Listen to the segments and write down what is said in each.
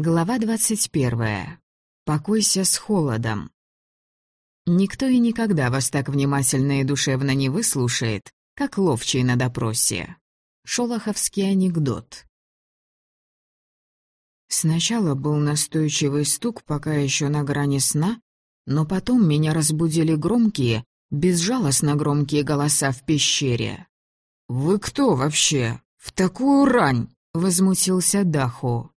Глава двадцать первая. Покойся с холодом. Никто и никогда вас так внимательно и душевно не выслушает, как ловчий на допросе. Шолоховский анекдот. Сначала был настойчивый стук, пока еще на грани сна, но потом меня разбудили громкие, безжалостно громкие голоса в пещере. «Вы кто вообще? В такую рань?» — возмутился Даху.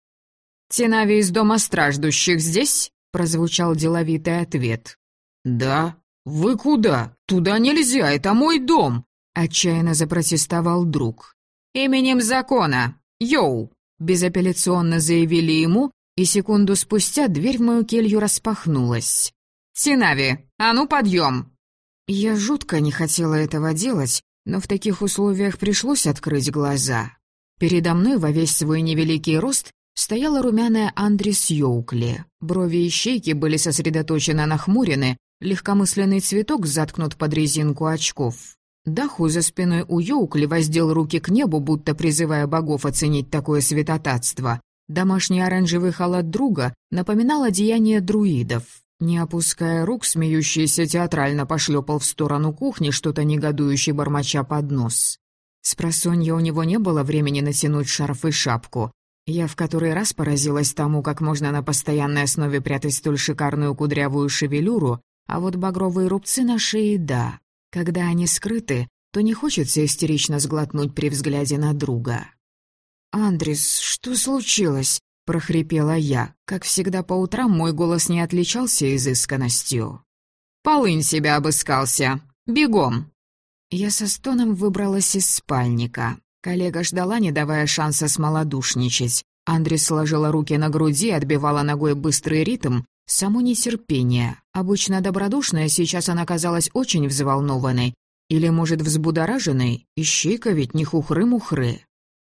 «Тенави из дома страждущих здесь?» — прозвучал деловитый ответ. «Да. Вы куда? Туда нельзя, это мой дом!» — отчаянно запротестовал друг. «Именем закона! Йоу!» — безапелляционно заявили ему, и секунду спустя дверь в мою келью распахнулась. «Тинави, а ну подъем!» Я жутко не хотела этого делать, но в таких условиях пришлось открыть глаза. Передо мной во весь свой невеликий рост стояла румяная Андрис Йоукли. Брови и щеки были сосредоточенно нахмурены, легкомысленный цветок заткнут под резинку очков. Даху за спиной у Йоукли воздел руки к небу, будто призывая богов оценить такое святотатство. Домашний оранжевый халат друга напоминал одеяние друидов. Не опуская рук, смеющийся театрально пошлепал в сторону кухни, что-то негодующе бормоча под нос. С просонья у него не было времени натянуть шарф и шапку. Я в который раз поразилась тому, как можно на постоянной основе прятать столь шикарную кудрявую шевелюру, а вот багровые рубцы на шее — да. Когда они скрыты, то не хочется истерично сглотнуть при взгляде на друга. «Андрис, что случилось?» — прохрипела я. Как всегда по утрам мой голос не отличался изысканностью. «Полынь себя обыскался. Бегом!» Я со стоном выбралась из спальника. Коллега ждала, не давая шанса смолодушничать. Андрей сложила руки на груди, отбивала ногой быстрый ритм. Само нетерпение. Обычно добродушная, сейчас она казалась очень взволнованной. Или, может, взбудораженной? Ищи-ка ведь не хухры-мухры.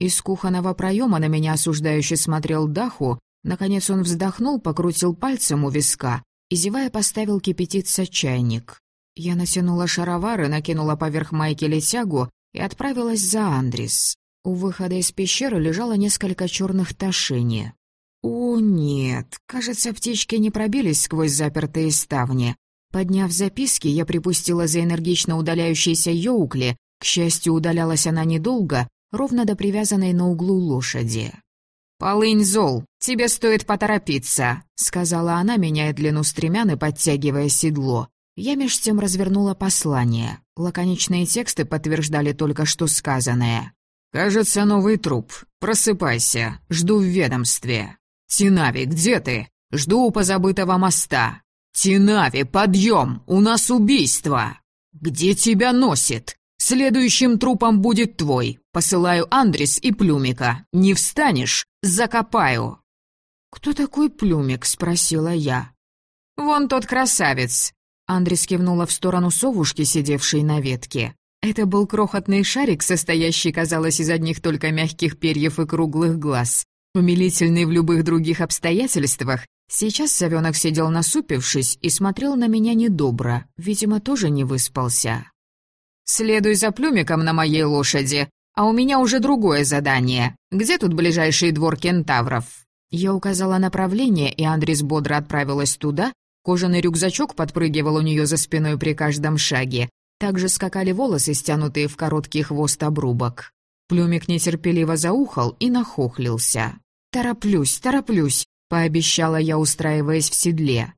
Из кухонного проема на меня осуждающе смотрел Даху. Наконец он вздохнул, покрутил пальцем у виска и, зевая, поставил кипятиться чайник. Я натянула шаровары, накинула поверх майки летягу и отправилась за Андрис. У выхода из пещеры лежало несколько черных тошини. О, нет, кажется, птички не пробились сквозь запертые ставни. Подняв записки, я припустила за энергично удаляющейся Йоукли. К счастью, удалялась она недолго, ровно до привязанной на углу лошади. «Полынь зол, тебе стоит поторопиться», — сказала она, меняя длину стремян и подтягивая седло. Я меж тем развернула послание. Лаконичные тексты подтверждали только что сказанное. «Кажется, новый труп. Просыпайся. Жду в ведомстве. Тинави, где ты? Жду у позабытого моста. Тинави, подъем! У нас убийство! Где тебя носит? Следующим трупом будет твой. Посылаю Андрис и Плюмика. Не встанешь? Закопаю». «Кто такой Плюмик?» — спросила я. «Вон тот красавец. Андрис кивнула в сторону совушки, сидевшей на ветке. Это был крохотный шарик, состоящий, казалось, из одних только мягких перьев и круглых глаз. Умилительный в любых других обстоятельствах, сейчас совенок сидел насупившись и смотрел на меня недобро, видимо, тоже не выспался. «Следуй за плюмиком на моей лошади, а у меня уже другое задание. Где тут ближайший двор кентавров?» Я указала направление, и Андрис бодро отправилась туда, Кожаный рюкзачок подпрыгивал у нее за спиной при каждом шаге. Также скакали волосы, стянутые в короткий хвост обрубок. Плюмик нетерпеливо заухал и нахохлился. «Тороплюсь, тороплюсь», — пообещала я, устраиваясь в седле.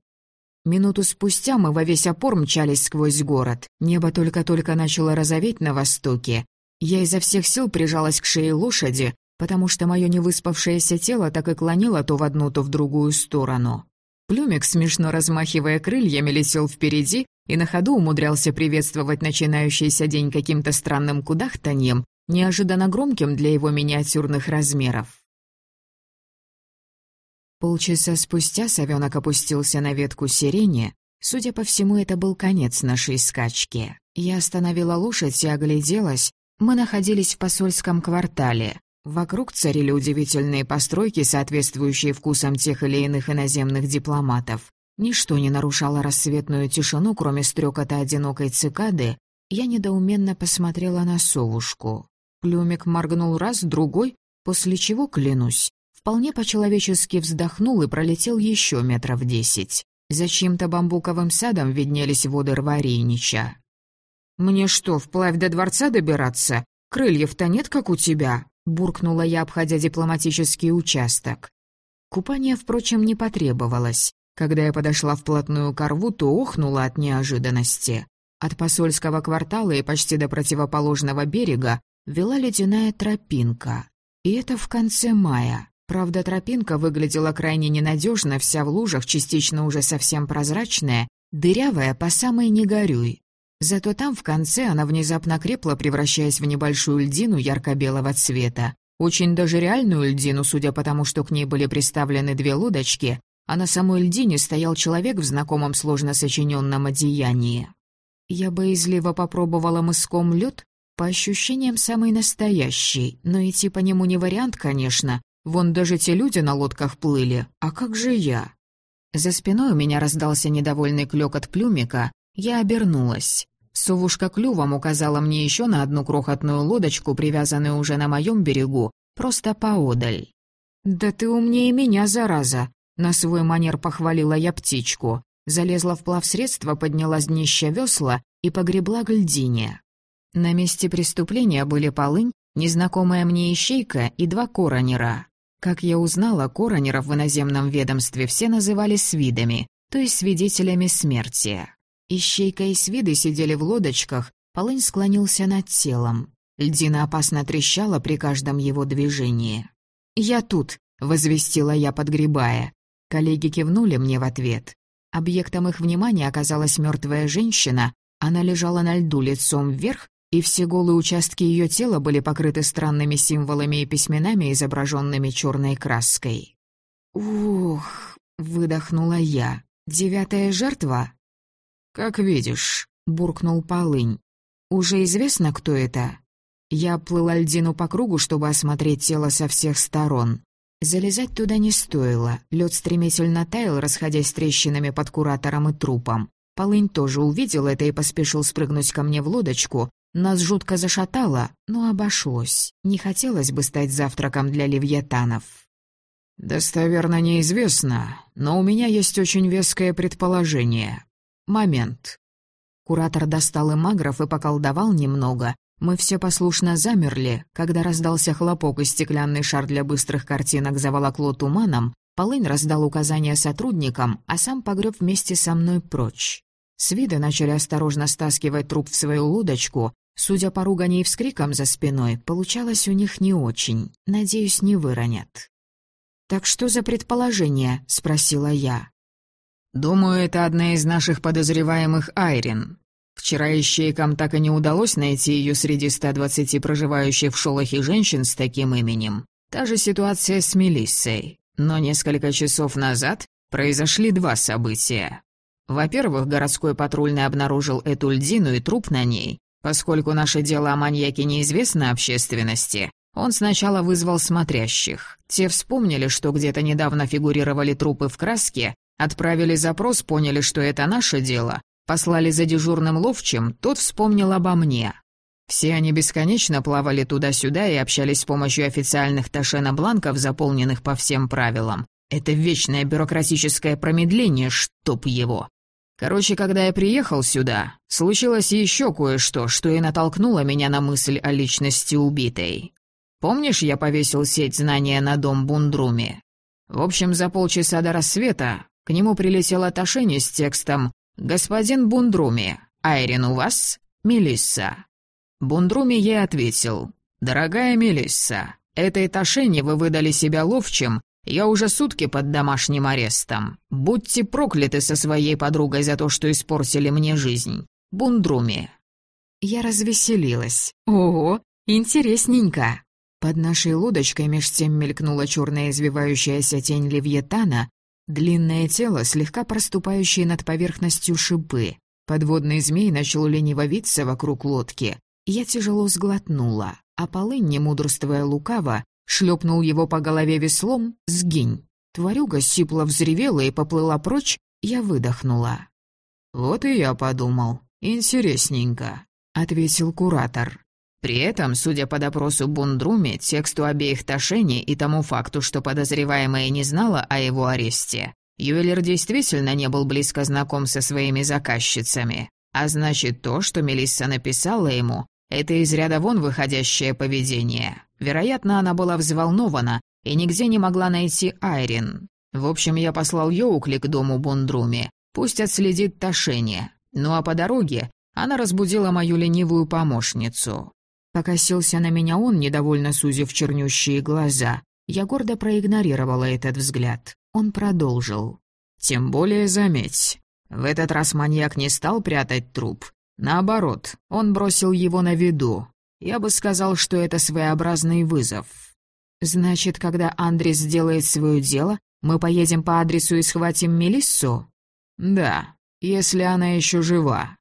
Минуту спустя мы во весь опор мчались сквозь город. Небо только-только начало розоветь на востоке. Я изо всех сил прижалась к шее лошади, потому что мое невыспавшееся тело так и клонило то в одну, то в другую сторону. Плюмик, смешно размахивая крыльями, летел впереди и на ходу умудрялся приветствовать начинающийся день каким-то странным кудахтаньем, неожиданно громким для его миниатюрных размеров. Полчаса спустя совенок опустился на ветку сирени. Судя по всему, это был конец нашей скачки. Я остановила лошадь и огляделась. Мы находились в посольском квартале. Вокруг царили удивительные постройки, соответствующие вкусам тех или иных иноземных дипломатов. Ничто не нарушало рассветную тишину, кроме стрекота одинокой цикады. Я недоуменно посмотрела на совушку. Плюмик моргнул раз, другой, после чего, клянусь, вполне по-человечески вздохнул и пролетел еще метров десять. За чьим-то бамбуковым садом виднелись воды Рварейнича. «Мне что, вплавь до дворца добираться? Крыльев-то нет, как у тебя?» — буркнула я, обходя дипломатический участок. Купание, впрочем, не потребовалось. Когда я подошла вплотную к рву, то охнула от неожиданности. От посольского квартала и почти до противоположного берега вела ледяная тропинка. И это в конце мая. Правда, тропинка выглядела крайне ненадежно, вся в лужах, частично уже совсем прозрачная, дырявая по самой не горюй. Зато там в конце она внезапно крепла, превращаясь в небольшую льдину ярко-белого цвета. Очень даже реальную льдину, судя по тому, что к ней были приставлены две лодочки, а на самой льдине стоял человек в знакомом сложно сочиненном одеянии. Я боязливо попробовала мыском лед, по ощущениям самый настоящий, но идти по нему не вариант, конечно, Вон даже те люди на лодках плыли, а как же я? За спиной у меня раздался недовольный клёк плюмика, я обернулась. Совушка клювом указала мне еще на одну крохотную лодочку, привязанную уже на моем берегу, просто поодаль. «Да ты умнее меня, зараза!» На свой манер похвалила я птичку. Залезла в плавсредство, подняла с днища весла и погребла к льдине. На месте преступления были полынь, незнакомая мне ищейка и два коронера. Как я узнала, коронеров в иноземном ведомстве все называли свидами, то есть свидетелями смерти. Ищейка и свиды сидели в лодочках, полынь склонился над телом. Льдина опасно трещала при каждом его движении. «Я тут», — возвестила я, подгребая. Коллеги кивнули мне в ответ. Объектом их внимания оказалась мертвая женщина. Она лежала на льду лицом вверх, и все голые участки ее тела были покрыты странными символами и письменами, изображенными черной краской. «Ух!» — выдохнула я. «Девятая жертва?» «Как видишь», — буркнул Полынь. «Уже известно, кто это?» Я плыла льдину по кругу, чтобы осмотреть тело со всех сторон. Залезать туда не стоило. Лед стремительно таял, расходясь трещинами под куратором и трупом. Полынь тоже увидел это и поспешил спрыгнуть ко мне в лодочку, нас жутко зашатало, но обошлось. Не хотелось бы стать завтраком для левьятанов. «Достоверно неизвестно, но у меня есть очень веское предположение. Момент». Куратор достал им агров и поколдовал немного. Мы все послушно замерли, когда раздался хлопок и стеклянный шар для быстрых картинок заволокло туманом, Полынь раздал указания сотрудникам, а сам погреб вместе со мной прочь. С вида начали осторожно стаскивать труп в свою лодочку, Судя по ругани и вскрикам за спиной, получалось у них не очень. Надеюсь, не выронят. «Так что за предположение?» — спросила я. «Думаю, это одна из наших подозреваемых Айрин. Вчера ищейкам так и не удалось найти ее среди 120 проживающих в Шолохе женщин с таким именем. Та же ситуация с Мелиссой. Но несколько часов назад произошли два события. Во-первых, городской патрульный обнаружил эту льдину и труп на ней, Поскольку наше дело о маньяке неизвестно общественности, он сначала вызвал смотрящих. Те вспомнили, что где-то недавно фигурировали трупы в краске, отправили запрос, поняли, что это наше дело, послали за дежурным ловчим, тот вспомнил обо мне. Все они бесконечно плавали туда-сюда и общались с помощью официальных ташена-бланков, заполненных по всем правилам. Это вечное бюрократическое промедление, чтоб его. Короче, когда я приехал сюда, случилось еще кое-что, что и натолкнуло меня на мысль о личности убитой. Помнишь, я повесил сеть знания на дом Бундруми? В общем, за полчаса до рассвета к нему прилетела Ташени с текстом «Господин Бундруми, Айрин у вас? Мелисса». Бундруми ей ответил «Дорогая Мелисса, этой Ташени вы выдали себя ловчим я уже сутки под домашним арестом. Будьте прокляты со своей подругой за то, что испортили мне жизнь. Бундруми». Я развеселилась. «Ого, интересненько!» Под нашей лодочкой меж тем мелькнула черная извивающаяся тень левьетана, длинное тело, слегка проступающее над поверхностью шипы. Подводный змей начал лениво виться вокруг лодки. Я тяжело сглотнула, а полынь, не мудрствуя лукаво, шлепнул его по голове веслом «Сгинь». Тварюга сипло взревела и поплыла прочь, я выдохнула. «Вот и я подумал. Интересненько», — ответил куратор. При этом, судя по допросу Бундруми, тексту обеих тошений и тому факту, что подозреваемая не знала о его аресте, ювелир действительно не был близко знаком со своими заказчицами. А значит, то, что Мелисса написала ему, это из ряда вон выходящее поведение. Вероятно, она была взволнована и нигде не могла найти Айрин. В общем, я послал Йоукли к дому Бундруми. Пусть отследит Тошение. Ну а по дороге она разбудила мою ленивую помощницу. Покосился на меня он, недовольно сузив чернющие глаза. Я гордо проигнорировала этот взгляд. Он продолжил. «Тем более заметь, в этот раз маньяк не стал прятать труп. Наоборот, он бросил его на виду. Я бы сказал, что это своеобразный вызов. Значит, когда Андрес сделает свое дело, мы поедем по адресу и схватим Мелиссу? Да, если она еще жива.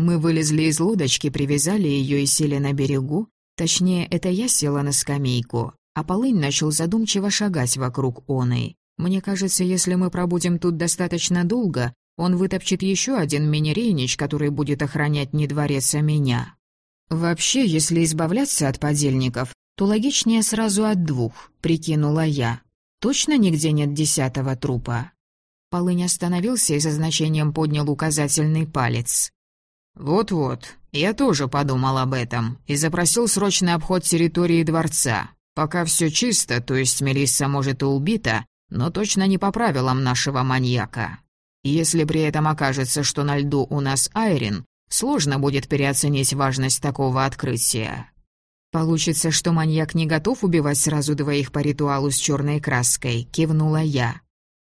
Мы вылезли из лодочки, привязали ее и сели на берегу. Точнее, это я села на скамейку, а Полынь начал задумчиво шагать вокруг оной. Мне кажется, если мы пробудем тут достаточно долго, он вытопчет еще один мини-рейнич, который будет охранять не дворец, а меня. Вообще, если избавляться от подельников, то логичнее сразу от двух, прикинула я. Точно нигде нет десятого трупа? Полынь остановился и со значением поднял указательный палец. «Вот-вот, я тоже подумал об этом и запросил срочный обход территории дворца. Пока все чисто, то есть Мелисса, может, и убита, но точно не по правилам нашего маньяка. Если при этом окажется, что на льду у нас Айрин, сложно будет переоценить важность такого открытия. Получится, что маньяк не готов убивать сразу двоих по ритуалу с черной краской, кивнула я.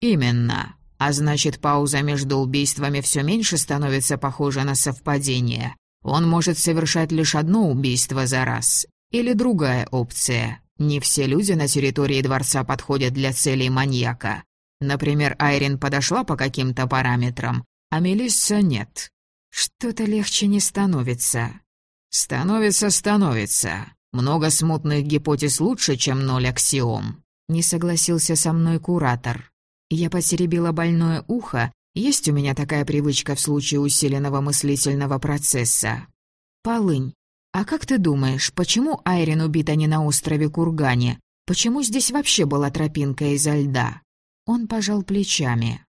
Именно. А значит, пауза между убийствами все меньше становится похожа на совпадение. Он может совершать лишь одно убийство за раз. Или другая опция. Не все люди на территории дворца подходят для целей маньяка. Например, Айрин подошла по каким-то параметрам, а Мелисса нет. Что-то легче не становится. Становится, становится. Много смутных гипотез лучше, чем ноль аксиом. Не согласился со мной куратор. Я потеребила больное ухо, есть у меня такая привычка в случае усиленного мыслительного процесса. Полынь, а как ты думаешь, почему Айрин убита не на острове Кургане? Почему здесь вообще была тропинка изо льда? Он пожал плечами.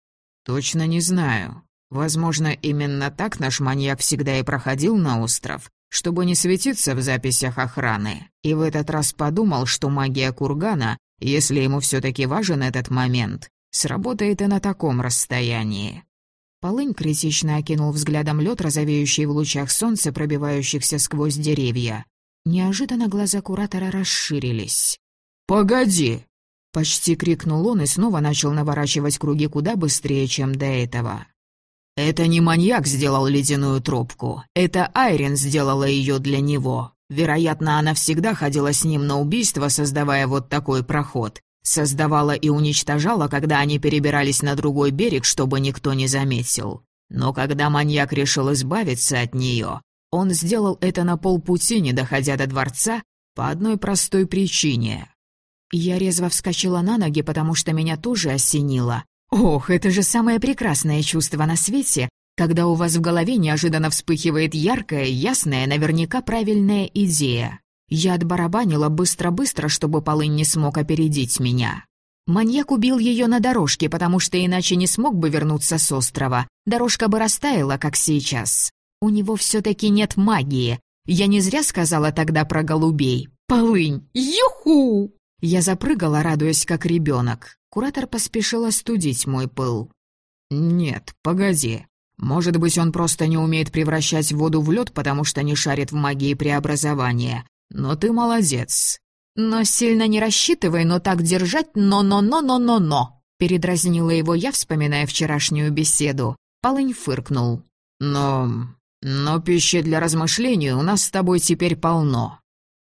Точно не знаю. Возможно, именно так наш маньяк всегда и проходил на остров, чтобы не светиться в записях охраны. И в этот раз подумал, что магия Кургана, если ему все таки важен этот момент, Сработает и на таком расстоянии. Полынь критично окинул взглядом лед, розовеющий в лучах солнца, пробивающихся сквозь деревья. Неожиданно глаза куратора расширились. «Погоди!» — почти крикнул он и снова начал наворачивать круги куда быстрее, чем до этого. «Это не маньяк сделал ледяную трубку, это Айрин сделала ее для него. Вероятно, она всегда ходила с ним на убийство, создавая вот такой проход. Создавала и уничтожала, когда они перебирались на другой берег, чтобы никто не заметил. Но когда маньяк решил избавиться от нее, он сделал это на полпути, не доходя до дворца, по одной простой причине. Я резво вскочила на ноги, потому что меня тоже осенило. Ох, это же самое прекрасное чувство на свете, когда у вас в голове неожиданно вспыхивает яркая, ясная, наверняка правильная идея. Я отбарабанила быстро-быстро, чтобы полынь не смог опередить меня. Маньяк убил ее на дорожке, потому что иначе не смог бы вернуться с острова. Дорожка бы растаяла, как сейчас. У него все-таки нет магии. Я не зря сказала тогда про голубей. Полынь! Юху! Я запрыгала, радуясь, как ребенок. Куратор поспешил остудить мой пыл. «Нет, погоди. Может быть, он просто не умеет превращать воду в лед, потому что не шарит в магии преобразования. «Но ты молодец». «Но сильно не рассчитывай, но так держать, но-но-но-но-но-но», передразнила его я, вспоминая вчерашнюю беседу. Полынь фыркнул. «Но... но пищи для размышлений у нас с тобой теперь полно».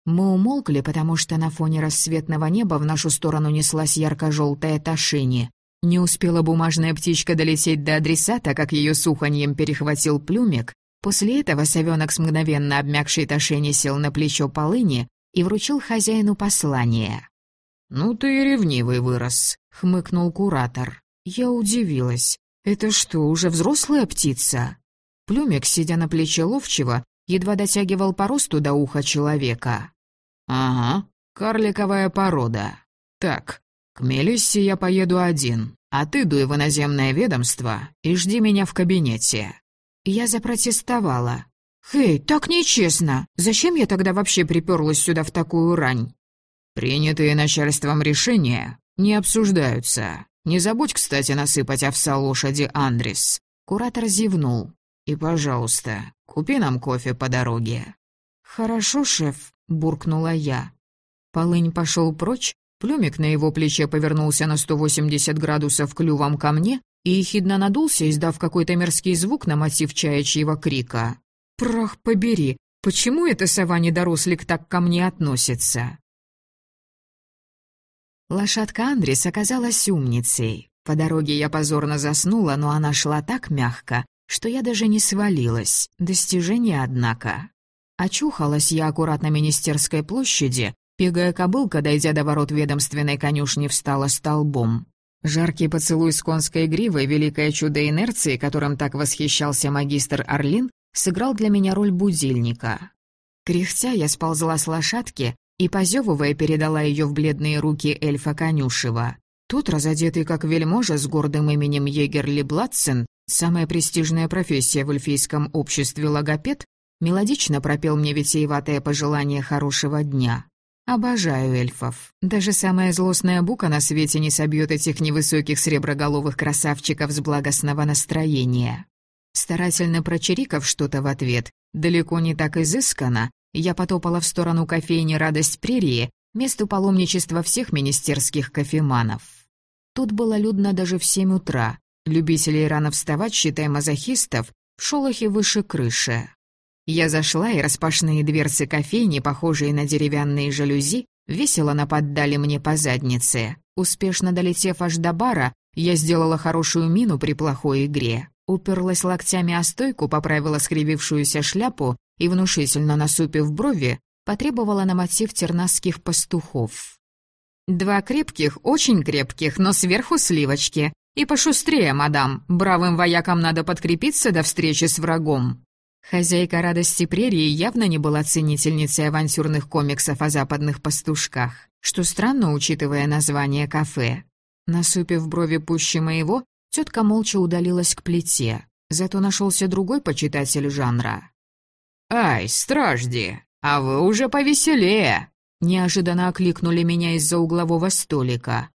Мы умолкли, потому что на фоне рассветного неба в нашу сторону неслась ярко-желтая ташини. Не успела бумажная птичка долететь до адресата, как ее суханьем перехватил плюмик, После этого совенок с мгновенно обмякшей тошени сел на плечо полыни и вручил хозяину послание. «Ну ты и ревнивый вырос», — хмыкнул куратор. Я удивилась. «Это что, уже взрослая птица?» Плюмик, сидя на плече ловчего, едва дотягивал по росту до уха человека. «Ага, карликовая порода. Так, к Мелиссе я поеду один, а ты дуй в иноземное ведомство и жди меня в кабинете». Я запротестовала. «Хей, так нечестно! Зачем я тогда вообще приперлась сюда в такую рань?» «Принятые начальством решения не обсуждаются. Не забудь, кстати, насыпать овса лошади Андрис». Куратор зевнул. «И, пожалуйста, купи нам кофе по дороге». «Хорошо, шеф», — буркнула я. Полынь пошел прочь, плюмик на его плече повернулся на 180 градусов клювом ко мне и ехидно надулся, издав какой-то мерзкий звук на мотив чаячьего крика. «Прах побери! Почему эта сова-недорослик так ко мне относится?» Лошадка Андрис оказалась умницей. По дороге я позорно заснула, но она шла так мягко, что я даже не свалилась. Достижение, однако. Очухалась я аккуратно Министерской площади, Пегая кобылка, дойдя до ворот ведомственной конюшни, встала столбом. Жаркий поцелуй с конской гривой, великое чудо инерции, которым так восхищался магистр Орлин, сыграл для меня роль будильника. Кряхтя я сползла с лошадки и, позевывая, передала ее в бледные руки эльфа Конюшева. Тот, разодетый как вельможа с гордым именем Егерли Бладсен, самая престижная профессия в эльфийском обществе логопед, мелодично пропел мне витиеватое пожелание хорошего дня. Обожаю эльфов. Даже самая злостная бука на свете не собьет этих невысоких среброголовых красавчиков с благостного настроения. Старательно прочирикав что-то в ответ, далеко не так изысканно, я потопала в сторону кофейни «Радость прерии», месту паломничества всех министерских кофеманов. Тут было людно даже в семь утра. Любителей рано вставать, считай мазохистов, в шолохе выше крыши. Я зашла, и распашные дверцы кофейни, похожие на деревянные жалюзи, весело наподдали мне по заднице. Успешно долетев аж до бара, я сделала хорошую мину при плохой игре. Уперлась локтями о стойку, поправила скривившуюся шляпу и, внушительно насупив брови, потребовала на мотив тернасских пастухов. «Два крепких, очень крепких, но сверху сливочки. И пошустрее, мадам, бравым воякам надо подкрепиться до встречи с врагом». Хозяйка радости прерии явно не была ценительницей авантюрных комиксов о западных пастушках, что странно, учитывая название кафе. Насупив брови пуще моего, тетка молча удалилась к плите. Зато нашелся другой почитатель жанра. «Ай, стражди, а вы уже повеселее!» Неожиданно окликнули меня из-за углового столика.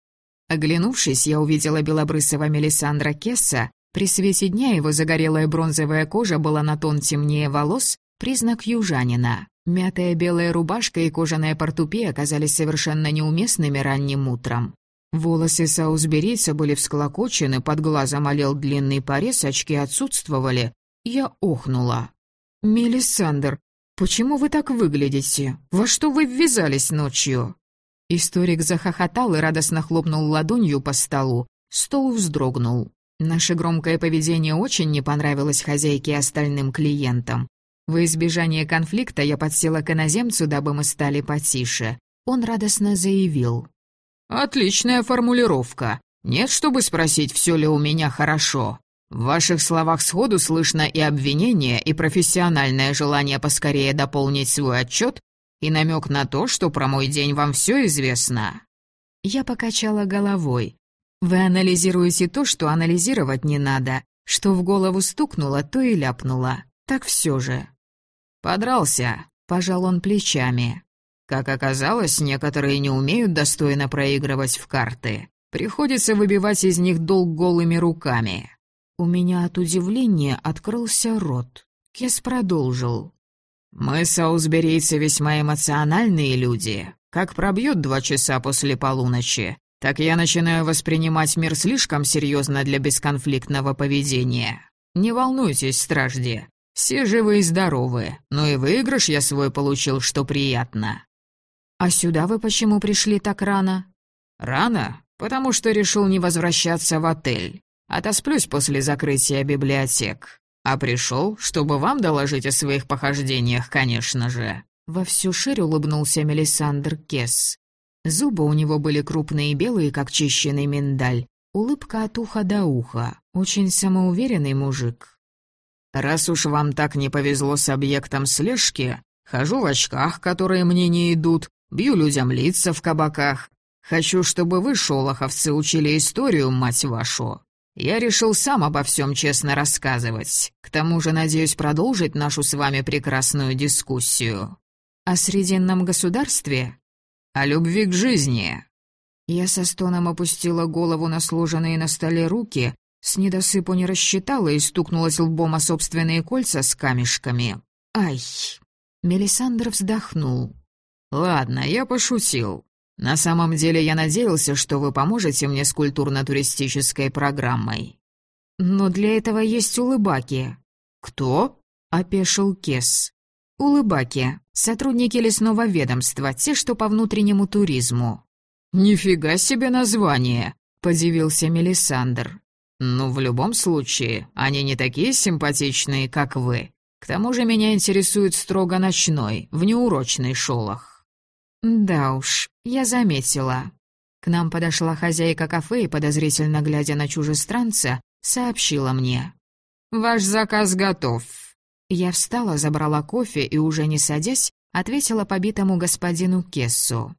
Оглянувшись, я увидела белобрысого Мелисандра Кесса, при свете дня его загорелая бронзовая кожа была на тон темнее волос, признак южанина. Мятая белая рубашка и кожаная портупея оказались совершенно неуместными ранним утром. Волосы саусберийца были всклокочены, под глазом олел длинный порез, очки отсутствовали. Я охнула. «Мелисандр, почему вы так выглядите? Во что вы ввязались ночью?» Историк захохотал и радостно хлопнул ладонью по столу. Стол вздрогнул. Наше громкое поведение очень не понравилось хозяйке и остальным клиентам. Во избежание конфликта я подсела к иноземцу, дабы мы стали потише. Он радостно заявил. «Отличная формулировка. Нет, чтобы спросить, все ли у меня хорошо. В ваших словах сходу слышно и обвинение, и профессиональное желание поскорее дополнить свой отчет, и намек на то, что про мой день вам все известно». Я покачала головой. Вы анализируете то, что анализировать не надо. Что в голову стукнуло, то и ляпнуло. Так все же. Подрался, пожал он плечами. Как оказалось, некоторые не умеют достойно проигрывать в карты. Приходится выбивать из них долг голыми руками. У меня от удивления открылся рот. Кес продолжил. «Мы, саусберийцы, весьма эмоциональные люди. Как пробьет два часа после полуночи, так я начинаю воспринимать мир слишком серьезно для бесконфликтного поведения. Не волнуйтесь, стражди. Все живы и здоровы, но и выигрыш я свой получил, что приятно. А сюда вы почему пришли так рано? Рано, потому что решил не возвращаться в отель. Отосплюсь после закрытия библиотек. А пришел, чтобы вам доложить о своих похождениях, конечно же. Во всю ширь улыбнулся Мелисандр Кесс. Зубы у него были крупные и белые, как чищенный миндаль. Улыбка от уха до уха. Очень самоуверенный мужик. Раз уж вам так не повезло с объектом слежки, хожу в очках, которые мне не идут, бью людям лица в кабаках. Хочу, чтобы вы, шолоховцы, учили историю, мать вашу. Я решил сам обо всем честно рассказывать. К тому же надеюсь продолжить нашу с вами прекрасную дискуссию. О Срединном государстве? О любви к жизни. Я со стоном опустила голову на сложенные на столе руки, с недосыпу не рассчитала и стукнулась лбом о собственные кольца с камешками. «Ай!» Мелисандр вздохнул. «Ладно, я пошутил. На самом деле я надеялся, что вы поможете мне с культурно-туристической программой». «Но для этого есть улыбаки». «Кто?» — опешил Кес. «Улыбаки. Сотрудники лесного ведомства, те, что по внутреннему туризму». «Нифига себе название!» — подивился Мелисандр. «Ну, в любом случае, они не такие симпатичные, как вы. К тому же меня интересует строго ночной, внеурочный шолох». «Да уж, я заметила». К нам подошла хозяйка кафе и, подозрительно глядя на чужестранца, сообщила мне. «Ваш заказ готов». Я встала, забрала кофе и, уже не садясь, ответила побитому господину Кессу.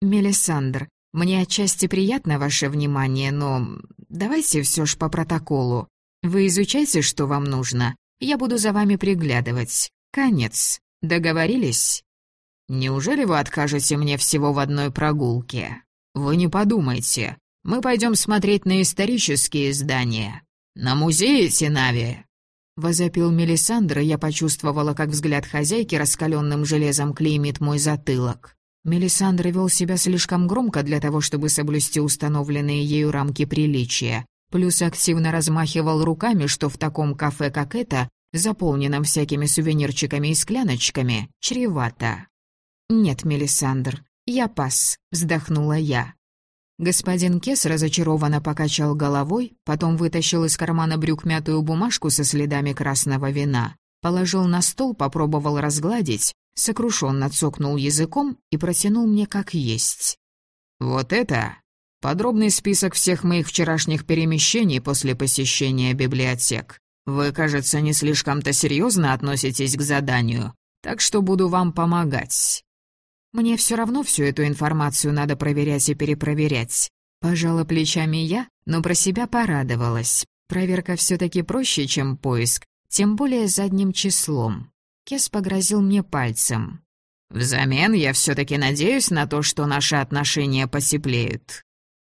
«Мелисандр, мне отчасти приятно ваше внимание, но давайте все ж по протоколу. Вы изучайте, что вам нужно. Я буду за вами приглядывать. Конец. Договорились? Неужели вы откажете мне всего в одной прогулке? Вы не подумайте. Мы пойдем смотреть на исторические здания. На музеи Тинави. Возопил Мелисандр, и я почувствовала, как взгляд хозяйки раскаленным железом клеймит мой затылок. Мелисандр вел себя слишком громко для того, чтобы соблюсти установленные ею рамки приличия, плюс активно размахивал руками, что в таком кафе, как это, заполненном всякими сувенирчиками и скляночками, чревато. «Нет, Мелисандр, я пас», — вздохнула я. Господин Кес разочарованно покачал головой, потом вытащил из кармана брюк мятую бумажку со следами красного вина, положил на стол, попробовал разгладить, сокрушенно цокнул языком и протянул мне как есть. «Вот это подробный список всех моих вчерашних перемещений после посещения библиотек. Вы, кажется, не слишком-то серьезно относитесь к заданию, так что буду вам помогать». «Мне все равно всю эту информацию надо проверять и перепроверять». Пожала плечами я, но про себя порадовалась. Проверка все таки проще, чем поиск, тем более задним числом. Кес погрозил мне пальцем. «Взамен я все-таки надеюсь на то, что наши отношения потеплеют».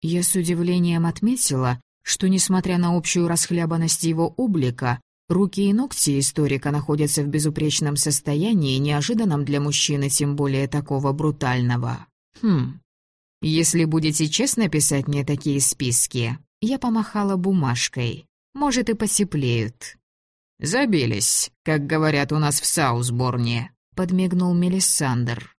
Я с удивлением отметила, что, несмотря на общую расхлябанность его облика, руки и ногти историка находятся в безупречном состоянии, неожиданном для мужчины, тем более такого брутального. Хм. Если будете честно писать мне такие списки, я помахала бумажкой. Может, и потеплеют. «Забились, как говорят у нас в Саусборне», — подмигнул Мелисандр.